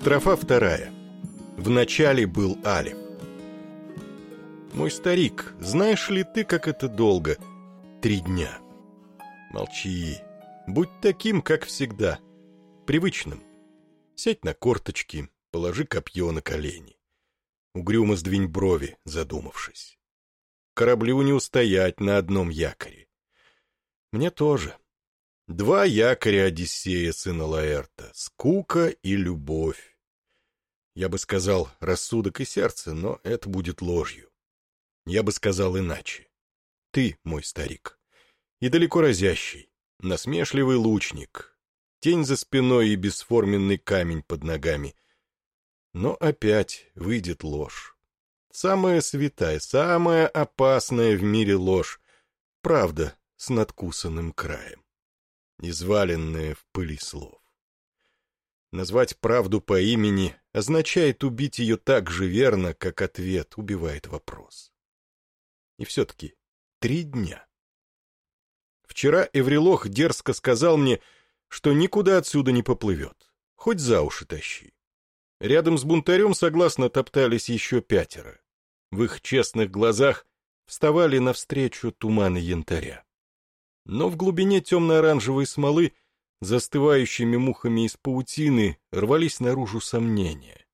Строфа вторая. В начале был Алиф. Мой старик, знаешь ли ты, как это долго? Три дня. Молчи. Будь таким, как всегда. Привычным. Сядь на корточки, положи копье на колени. Угрюмо сдвинь брови, задумавшись. Кораблю не устоять на одном якоре. Мне тоже. Два якоря Одиссея, сына Лаэрта — скука и любовь. Я бы сказал рассудок и сердце, но это будет ложью. Я бы сказал иначе. Ты, мой старик, и далеко разящий, насмешливый лучник, тень за спиной и бесформенный камень под ногами. Но опять выйдет ложь. Самая святая, самая опасная в мире ложь. Правда с надкусанным краем изваленное в пыли слов. Назвать правду по имени означает убить ее так же верно, как ответ убивает вопрос. И все-таки три дня. Вчера Эврилох дерзко сказал мне, что никуда отсюда не поплывет, хоть за уши тащи. Рядом с бунтарем согласно топтались еще пятеро. В их честных глазах вставали навстречу туманы янтаря но в глубине темно-оранжевой смолы, застывающими мухами из паутины, рвались наружу сомнения.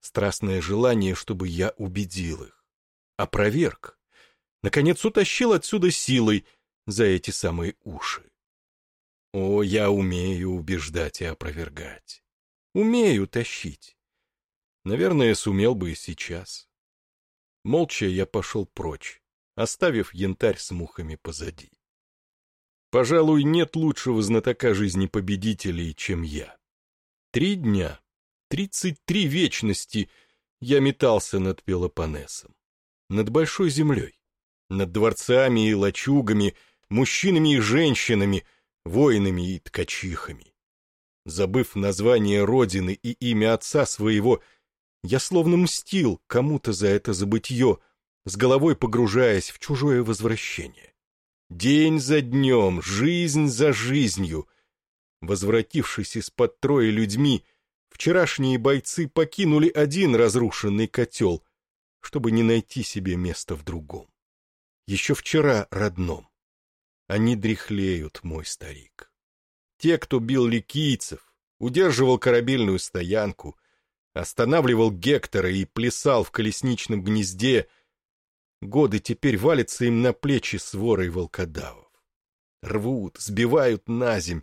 Страстное желание, чтобы я убедил их. Опроверг. Наконец утащил отсюда силой за эти самые уши. О, я умею убеждать и опровергать. Умею тащить. Наверное, сумел бы и сейчас. Молча я пошел прочь, оставив янтарь с мухами позади. Пожалуй, нет лучшего знатока жизни победителей, чем я. Три дня, тридцать три вечности я метался над Пелопоннесом, над большой землей, над дворцами и лачугами, мужчинами и женщинами, воинами и ткачихами. Забыв название родины и имя отца своего, я словно мстил кому-то за это забытье, с головой погружаясь в чужое возвращение. День за днем, жизнь за жизнью. Возвратившись из-под троя людьми, вчерашние бойцы покинули один разрушенный котел, чтобы не найти себе места в другом. Еще вчера родном. Они дряхлеют, мой старик. Те, кто бил ликийцев, удерживал корабельную стоянку, останавливал Гектора и плясал в колесничном гнезде — Годы теперь валятся им на плечи сворой волкодавов. Рвут, сбивают на земь,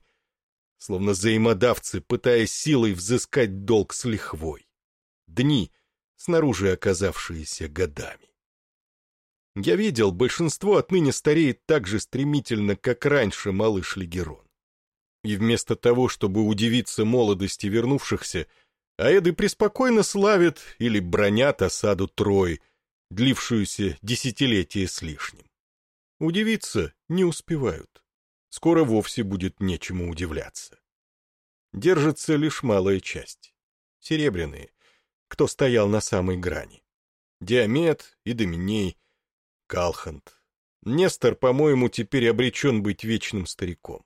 словно взаимодавцы, пытаясь силой взыскать долг с лихвой. Дни, снаружи оказавшиеся годами. Я видел, большинство отныне стареет так же стремительно, как раньше малыш Легерон. И вместо того, чтобы удивиться молодости вернувшихся, аэды преспокойно славят или бронят осаду Трои, длившуюся десятилетия с лишним. Удивиться не успевают. Скоро вовсе будет нечему удивляться. Держится лишь малая часть. Серебряные, кто стоял на самой грани. Диамет и Доминей, Калхант. Нестор, по-моему, теперь обречен быть вечным стариком.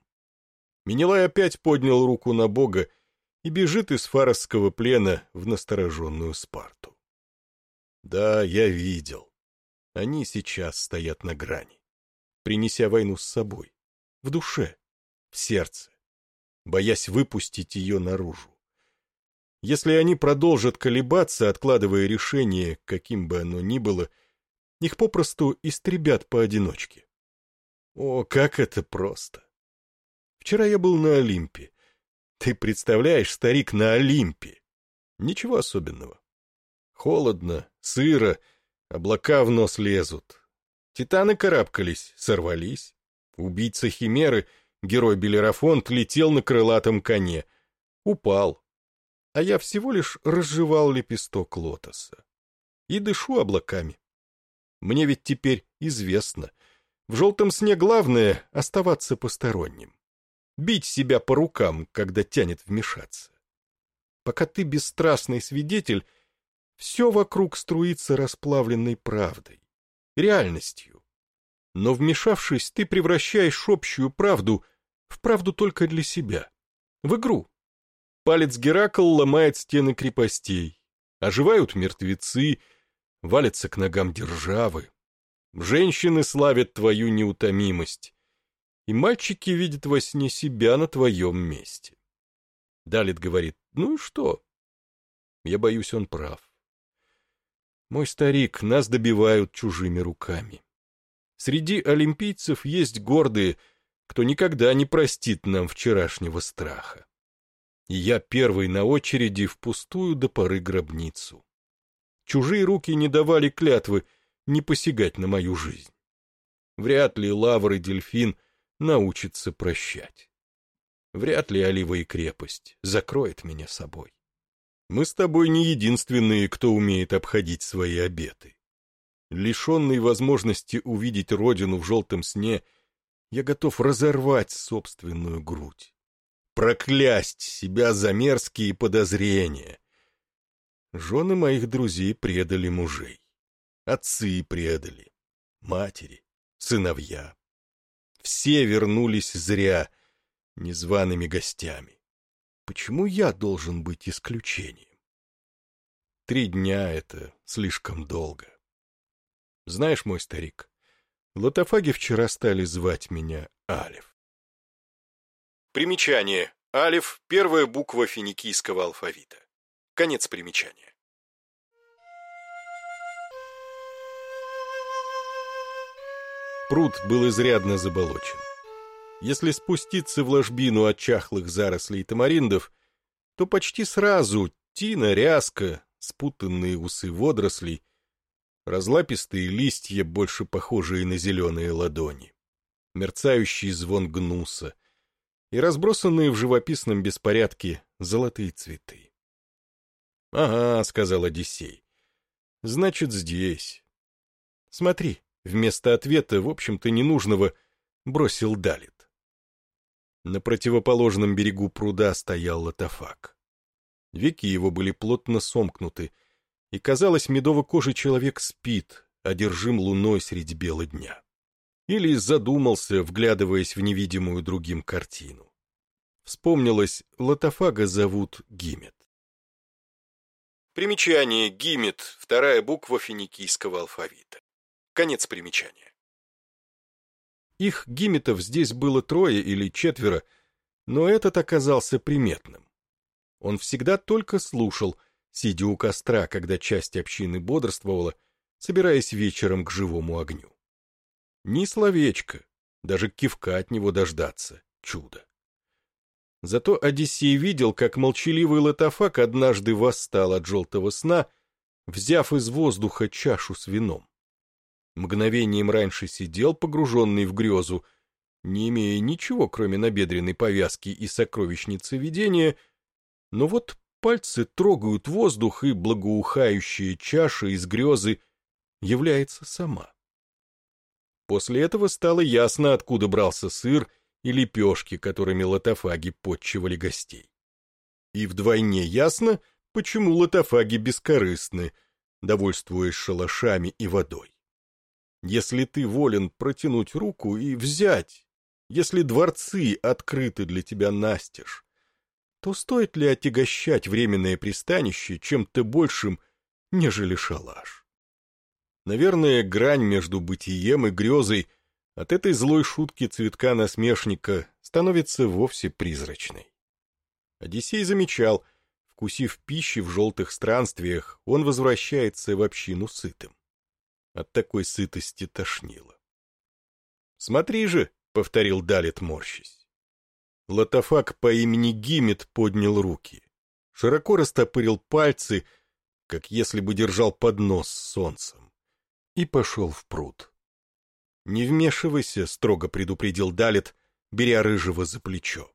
Менелай опять поднял руку на Бога и бежит из фаросского плена в настороженную Спарту. Да, я видел. Они сейчас стоят на грани, принеся войну с собой, в душе, в сердце, боясь выпустить ее наружу. Если они продолжат колебаться, откладывая решение, каким бы оно ни было, их попросту истребят поодиночке. О, как это просто! Вчера я был на Олимпе. Ты представляешь, старик, на Олимпе. Ничего особенного. Холодно, сыро, облака в нос лезут. Титаны карабкались, сорвались. Убийца Химеры, герой Белерафонт, летел на крылатом коне. Упал. А я всего лишь разжевал лепесток лотоса. И дышу облаками. Мне ведь теперь известно. В желтом сне главное — оставаться посторонним. Бить себя по рукам, когда тянет вмешаться. Пока ты бесстрастный свидетель — все вокруг струится расплавленной правдой, реальностью. Но вмешавшись, ты превращаешь общую правду в правду только для себя, в игру. Палец Геракл ломает стены крепостей. Оживают мертвецы, валятся к ногам державы. Женщины славят твою неутомимость. И мальчики видят во сне себя на твоем месте. Далит говорит, ну и что? Я боюсь, он прав. Мой старик, нас добивают чужими руками. Среди олимпийцев есть гордые, кто никогда не простит нам вчерашнего страха. И я первый на очереди в пустую до поры гробницу. Чужие руки не давали клятвы не посягать на мою жизнь. Вряд ли Лавр и Дельфин научатся прощать. Вряд ли Олива и крепость закроет меня собой. Мы с тобой не единственные, кто умеет обходить свои обеты. Лишенный возможности увидеть родину в желтом сне, я готов разорвать собственную грудь. Проклясть себя за мерзкие подозрения. Жены моих друзей предали мужей. Отцы предали. Матери, сыновья. Все вернулись зря, незваными гостями. Почему я должен быть исключением? Три дня — это слишком долго. Знаешь, мой старик, лотофаги вчера стали звать меня Алиф. Примечание. Алиф — первая буква финикийского алфавита. Конец примечания. Пруд был изрядно заболочен. Если спуститься в ложбину от чахлых зарослей тамариндов, то почти сразу тина, ряска, спутанные усы водорослей разлапистые листья, больше похожие на зеленые ладони, мерцающий звон гнуса и разбросанные в живописном беспорядке золотые цветы. — Ага, — сказал Одиссей, — значит, здесь. Смотри, вместо ответа, в общем-то, ненужного, бросил Далит. На противоположном берегу пруда стоял лотофак. Веки его были плотно сомкнуты, и, казалось, медово-кожий человек спит, одержим луной средь бела дня. Или задумался, вглядываясь в невидимую другим картину. Вспомнилось, лотофага зовут Гимет. Примечание Гимет, вторая буква финикийского алфавита. Конец примечания. Их гиметов здесь было трое или четверо, но этот оказался приметным. Он всегда только слушал — сидя у костра, когда часть общины бодрствовала, собираясь вечером к живому огню. Ни словечко, даже кивка от него дождаться — чудо. Зато Одиссей видел, как молчаливый Лотофак однажды восстал от желтого сна, взяв из воздуха чашу с вином. Мгновением раньше сидел, погруженный в грезу, не имея ничего, кроме набедренной повязки и сокровищницы видения, но вот Пальцы трогают воздух, и благоухающая чаша из грезы является сама. После этого стало ясно, откуда брался сыр и лепешки, которыми лотофаги подчивали гостей. И вдвойне ясно, почему лотофаги бескорыстны, довольствуясь шалашами и водой. Если ты волен протянуть руку и взять, если дворцы открыты для тебя настежь, то стоит ли отягощать временное пристанище чем-то большим, нежели шалаш? Наверное, грань между бытием и грезой от этой злой шутки цветка-насмешника становится вовсе призрачной. Одиссей замечал, вкусив пищи в желтых странствиях, он возвращается в общину сытым. От такой сытости тошнило. «Смотри же», — повторил Далит, морщись. Лотофак по имени Гимет поднял руки. Широко растопырил пальцы, как если бы держал поднос с солнцем, и пошел в пруд. «Не вмешивайся», — строго предупредил Далит, беря Рыжего за плечо.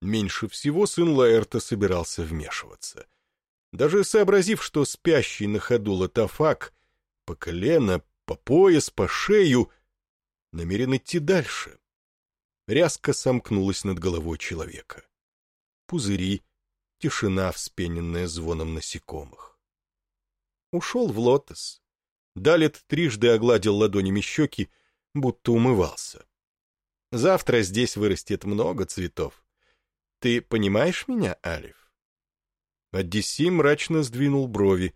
Меньше всего сын Лаэрта собирался вмешиваться. Даже сообразив, что спящий на ходу Лотофак по колено, по пояс, по шею, намерен идти дальше рязко сомкнулась над головой человека. Пузыри, тишина, вспененная звоном насекомых. Ушел в лотос. Далит трижды огладил ладонями щеки, будто умывался. Завтра здесь вырастет много цветов. Ты понимаешь меня, Алиф? Одиссей мрачно сдвинул брови.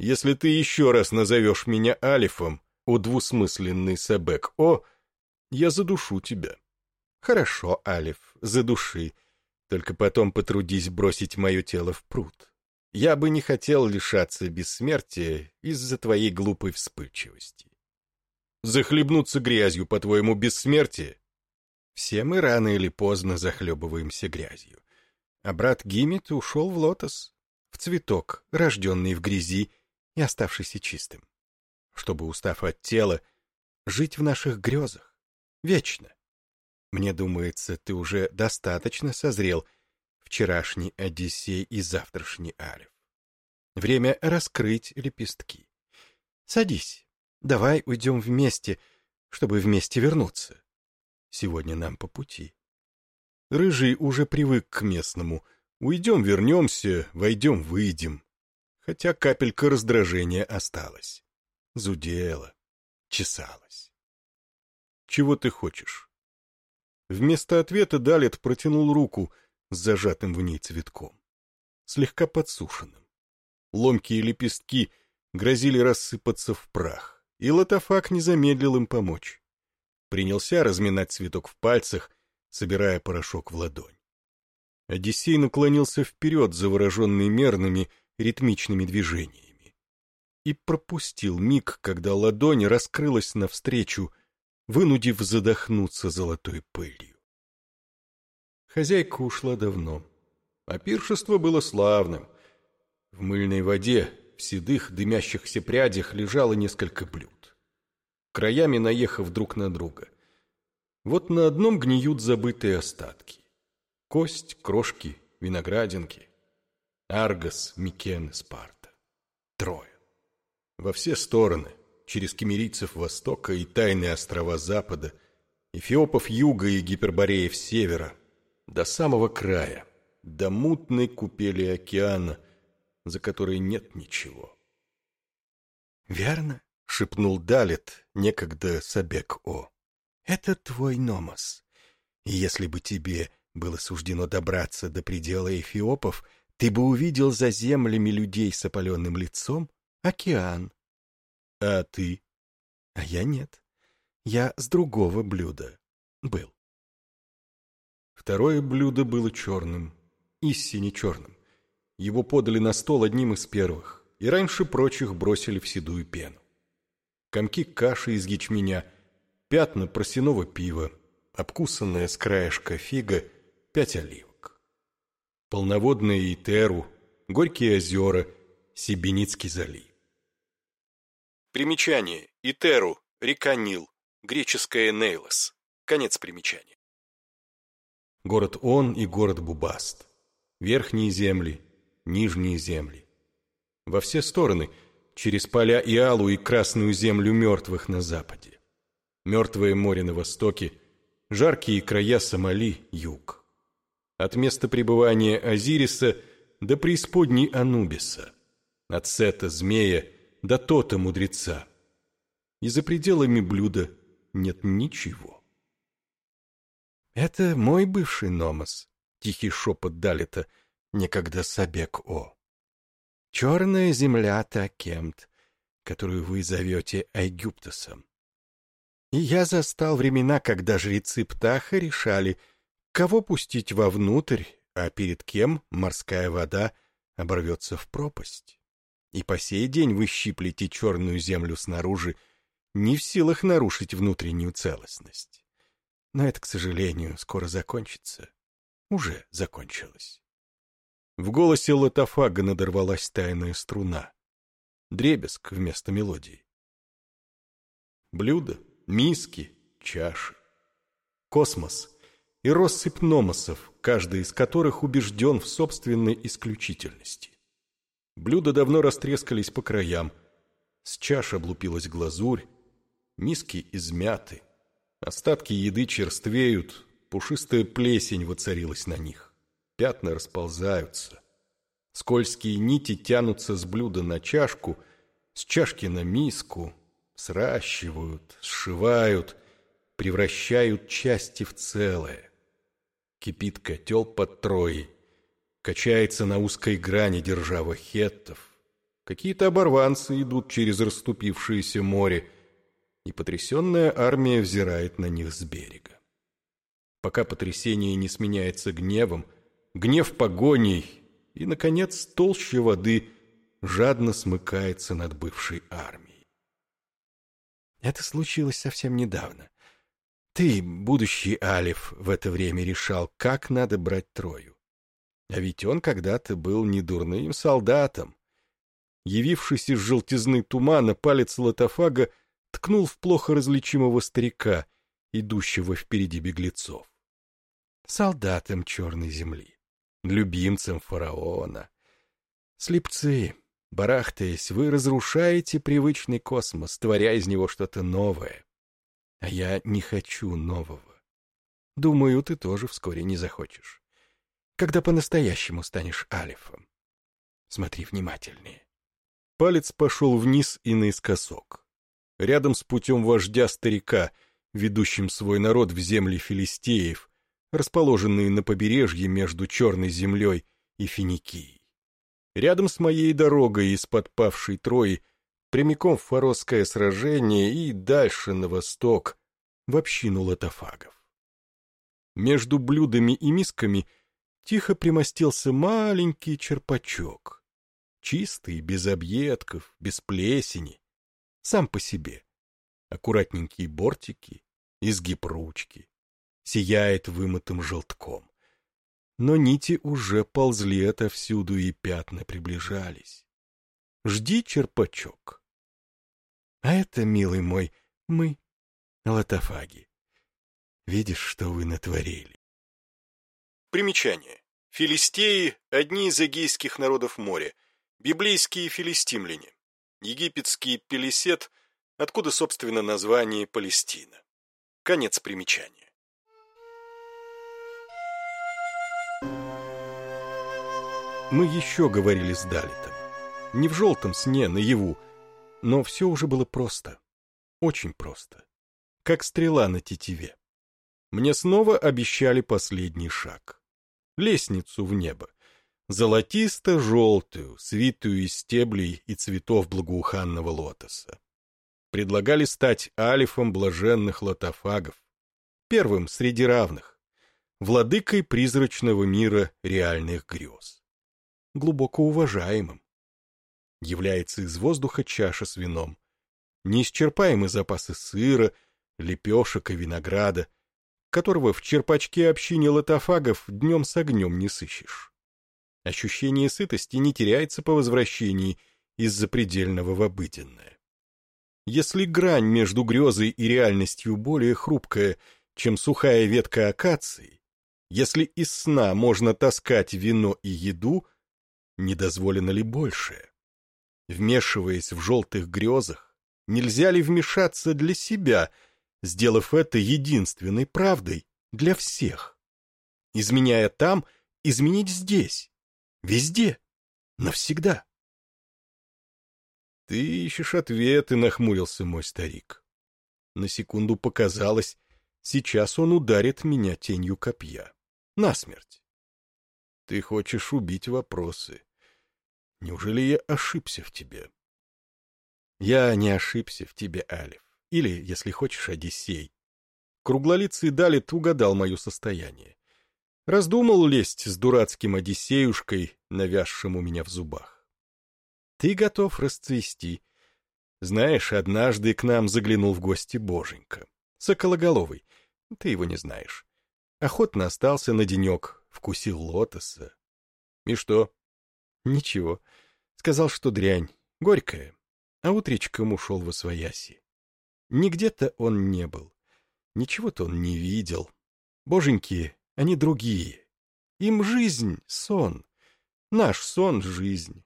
Если ты еще раз назовешь меня Алифом, о двусмысленный Сабек, о, я задушу тебя. Хорошо, Алиф, задуши. Только потом потрудись бросить мое тело в пруд. Я бы не хотел лишаться бессмертия из-за твоей глупой вспыльчивости. Захлебнуться грязью, по-твоему, бессмертие? Все мы рано или поздно захлебываемся грязью. А брат Гимит ушел в лотос, в цветок, рожденный в грязи и оставшийся чистым. Чтобы, устав от тела, жить в наших грезах, вечно. Мне думается, ты уже достаточно созрел — вчерашний Одиссей и завтрашний Алиф. Время раскрыть лепестки. Садись, давай уйдем вместе, чтобы вместе вернуться. Сегодня нам по пути. Рыжий уже привык к местному. Уйдем, вернемся, войдем, выйдем. Хотя капелька раздражения осталась. Зудела, чесалась. Чего ты хочешь? Вместо ответа Далет протянул руку — с зажатым в ней цветком, слегка подсушенным. Ломкие лепестки грозили рассыпаться в прах, и Лотофак не замедлил им помочь. Принялся разминать цветок в пальцах, собирая порошок в ладонь. Одиссей наклонился вперед, завороженный мерными, ритмичными движениями, и пропустил миг, когда ладонь раскрылась навстречу, вынудив задохнуться золотой пылью. Хозяйка ушла давно, а пиршество было славным. В мыльной воде, в седых, дымящихся прядях лежало несколько блюд, краями наехав друг на друга. Вот на одном гниют забытые остатки. Кость, крошки, виноградинки. Аргос, Микен, Спарта. Трое. Во все стороны, через кемерийцев Востока и тайные острова Запада, Эфиопов Юга и Гипербореев Севера, до самого края, до мутной купели океана, за которой нет ничего. «Верно?» — шепнул Далет, некогда Сабек-О. «Это твой Номос. И если бы тебе было суждено добраться до предела эфиопов, ты бы увидел за землями людей с опаленным лицом океан. А ты? А я нет. Я с другого блюда был. Второе блюдо было черным, истине черным. Его подали на стол одним из первых, и раньше прочих бросили в седую пену. Комки каши из ячменя, пятна просяного пива, обкусанная с краешка фига, пять оливок. Полноводные Итеру, Горькие озера, Сибиницкий залив. Примечание. Итеру, река Нил, греческое Нейлос. Конец примечания. Город Он и город Бубаст. Верхние земли, нижние земли. Во все стороны, через поля Иалу и красную землю мертвых на западе. Мертвое море на востоке, жаркие края Сомали, юг. От места пребывания Азириса до преисподней Анубиса. От Сета, змея, до Тота, мудреца. И за пределами блюда нет ничего. «Это мой бывший Номос», — тихий шепот Далита, некогда Сабек-О. «Черная земля Такемт, которую вы зовете Айгюптосом. И я застал времена, когда жрецы Птаха решали, кого пустить вовнутрь, а перед кем морская вода оборвется в пропасть. И по сей день вы щиплете черную землю снаружи, не в силах нарушить внутреннюю целостность. Но это, к сожалению, скоро закончится. Уже закончилось. В голосе Лотофага надорвалась тайная струна. Дребезг вместо мелодии. Блюда, миски, чаши. Космос и россыпь номосов, каждый из которых убежден в собственной исключительности. Блюда давно растрескались по краям, с чаш облупилась глазурь, миски измяты, Остатки еды черствеют, пушистая плесень воцарилась на них. Пятна расползаются. Скользкие нити тянутся с блюда на чашку, с чашки на миску, сращивают, сшивают, превращают части в целое. Кипит котел под Троей. Качается на узкой грани держава хеттов. Какие-то оборванцы идут через расступившееся море, и потрясенная армия взирает на них с берега. Пока потрясение не сменяется гневом, гнев погоней, и, наконец, толще воды жадно смыкается над бывшей армией. Это случилось совсем недавно. Ты, будущий Алиф, в это время решал, как надо брать Трою. А ведь он когда-то был недурным солдатом. Явившись из желтизны тумана, палец Лотофага ткнул в плохо различимого старика, идущего впереди беглецов. Солдатом черной земли, любимцем фараона. Слепцы, барахтаясь, вы разрушаете привычный космос, творя из него что-то новое. А я не хочу нового. Думаю, ты тоже вскоре не захочешь. Когда по-настоящему станешь алифом. Смотри внимательнее. Палец пошел вниз и наискосок. Рядом с путем вождя старика, ведущим свой народ в земли филистеев, расположенные на побережье между Черной землей и Финикией. Рядом с моей дорогой из-под павшей Трои, прямиком в Форосское сражение и дальше на восток, в общину лотофагов. Между блюдами и мисками тихо примостился маленький черпачок — Чистый, без объедков, без плесени. Сам по себе. Аккуратненькие бортики, изгиб ручки. Сияет вымытым желтком. Но нити уже ползли отовсюду, и пятна приближались. Жди, черпачок. А это, милый мой, мы, лотофаги. Видишь, что вы натворили. Примечание. Филистеи — одни из эгейских народов моря — Библейские филистимляне. Египетский Пелесет, откуда, собственно, название Палестина. Конец примечания. Мы еще говорили с Далитом. Не в желтом сне, наяву, но все уже было просто. Очень просто. Как стрела на тетиве. Мне снова обещали последний шаг. Лестницу в небо золотисто-желтую, свитую из стеблей и цветов благоуханного лотоса. Предлагали стать алифом блаженных лотофагов, первым среди равных, владыкой призрачного мира реальных грез, глубоко уважаемым. Является из воздуха чаша с вином, неисчерпаемые запасы сыра, лепешек и винограда, которого в черпачке общине лотофагов днем с огнем не сыщешь. Ощущение сытости не теряется по возвращении из-за предельного в обыденное. Если грань между грезой и реальностью более хрупкая, чем сухая ветка акации, если из сна можно таскать вино и еду, не дозволено ли большее? Вмешиваясь в желтых грезах, нельзя ли вмешаться для себя, сделав это единственной правдой для всех? Изменяя там, изменить здесь. Везде. Навсегда. Ты ищешь ответы, нахмурился мой старик. На секунду показалось, сейчас он ударит меня тенью копья. Насмерть. Ты хочешь убить вопросы. Неужели я ошибся в тебе? Я не ошибся в тебе, Алиф. Или, если хочешь, Одиссей. Круглолицый Далит угадал мое состояние. Раздумал лезть с дурацким Одиссеюшкой, навязшим у меня в зубах. Ты готов расцвести. Знаешь, однажды к нам заглянул в гости Боженька. Сокологоловый. Ты его не знаешь. Охотно остался на денек, вкусил лотоса. И что? Ничего. Сказал, что дрянь, горькая. А утречком ушел во свояси. Нигде-то он не был. Ничего-то он не видел. Боженьки они другие. Им жизнь — сон. Наш сон — жизнь.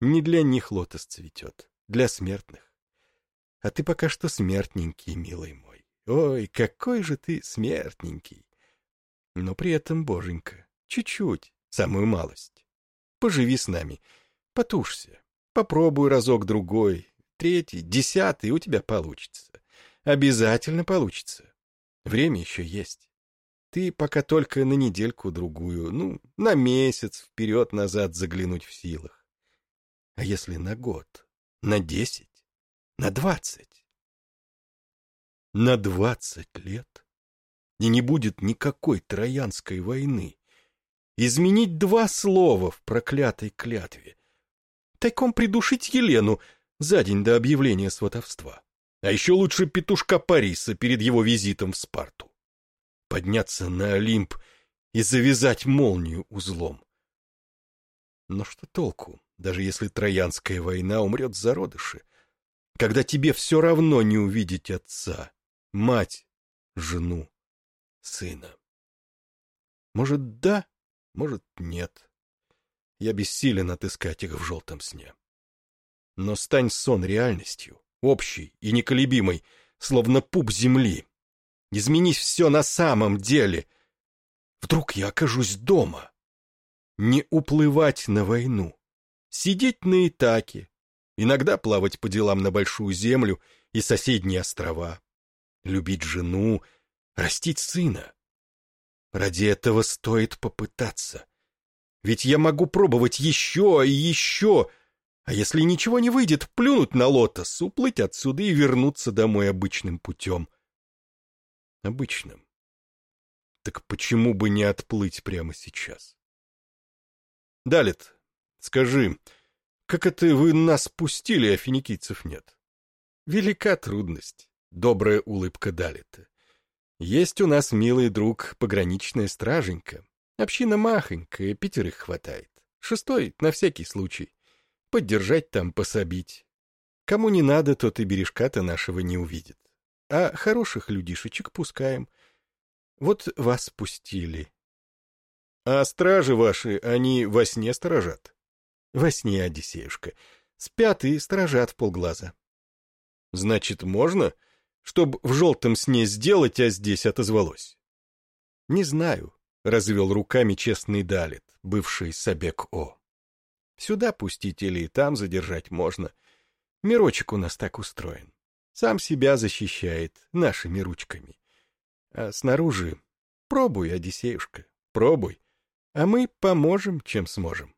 Не для них лотос цветет, для смертных. А ты пока что смертненький, милый мой. Ой, какой же ты смертненький. Но при этом, боженька, чуть-чуть, самую малость. Поживи с нами, потушься, попробуй разок-другой, третий, десятый, у тебя получится. Обязательно получится. Время еще есть. Ты пока только на недельку-другую, ну, на месяц вперед-назад заглянуть в силах. А если на год, на десять, на двадцать? На двадцать лет? И не будет никакой Троянской войны. Изменить два слова в проклятой клятве. Тайком придушить Елену за день до объявления сватовства. А еще лучше петушка Париса перед его визитом в Спарту. Подняться на Олимп и завязать молнию узлом. Но что толку, даже если Троянская война умрет в зародыше, когда тебе все равно не увидеть отца, мать, жену, сына? Может, да, может, нет. Я бессилен отыскать их в желтом сне. Но стань сон реальностью, общей и неколебимой, словно пуп земли. Изменись все на самом деле. Вдруг я окажусь дома. Не уплывать на войну. Сидеть на Итаке. Иногда плавать по делам на Большую Землю и соседние острова. Любить жену, растить сына. Ради этого стоит попытаться. Ведь я могу пробовать еще и еще, а если ничего не выйдет, плюнуть на лотос, уплыть отсюда и вернуться домой обычным путем. Обычным. Так почему бы не отплыть прямо сейчас? Далит, скажи, как это вы нас пустили, а финикийцев нет? Велика трудность, добрая улыбка Далита. Есть у нас, милый друг, пограничная страженька. Община махонькая, пятерых хватает. Шестой на всякий случай поддержать там, пособить. Кому не надо, тот и бережка-то нашего не увидит. А хороших людишечек пускаем. Вот вас пустили. А стражи ваши, они во сне сторожат? Во сне, Одиссеюшка. Спят и сторожат в полглаза. Значит, можно, чтоб в желтом сне сделать, а здесь отозвалось? Не знаю, — развел руками честный Далит, бывший Сабек-О. Сюда пустить или там задержать можно. Мирочек у нас так устроен. Сам себя защищает нашими ручками. А снаружи пробуй, Одиссеюшка, пробуй. А мы поможем, чем сможем.